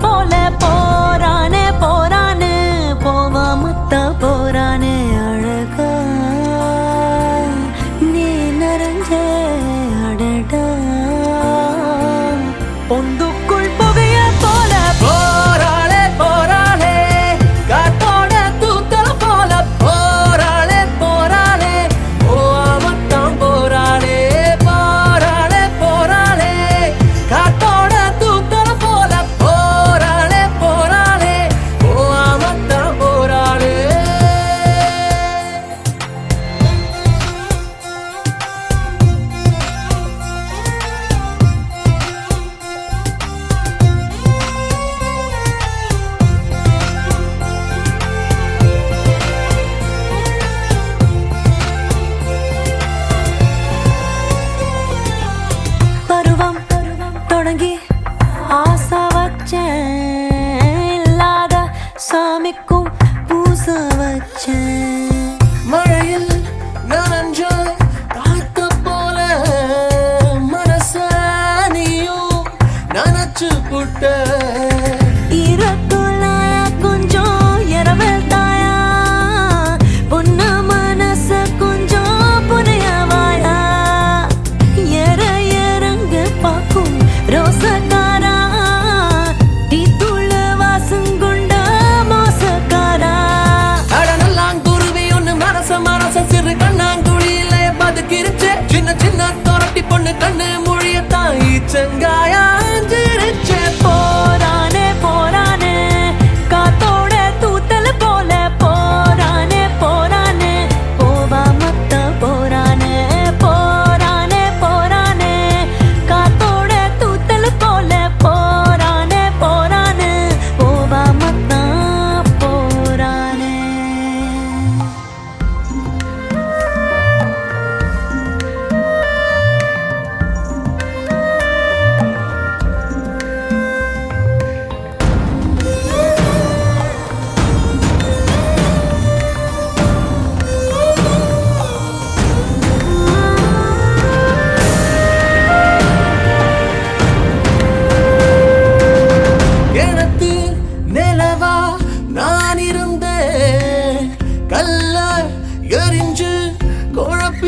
போல awesome.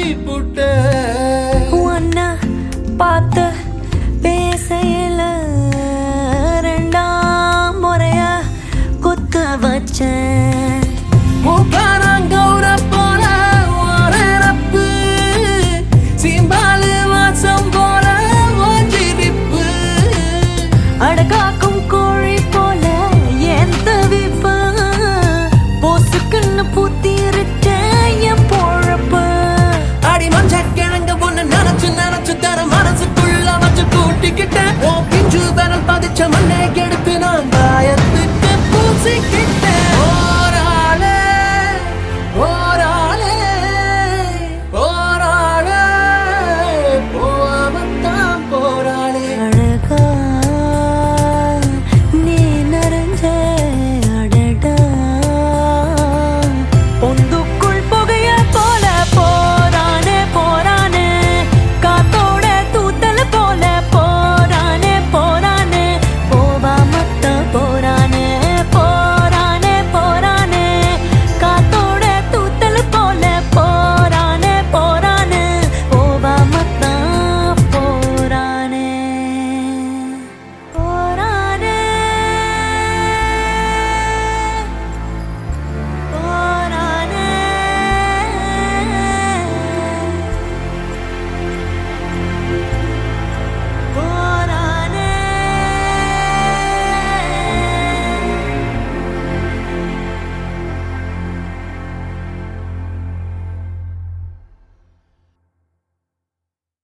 தள்ளி புட்ட அண்ணா பார்த்து பேசல ரெண்டாம் முறையா குத்த வச்சேன்.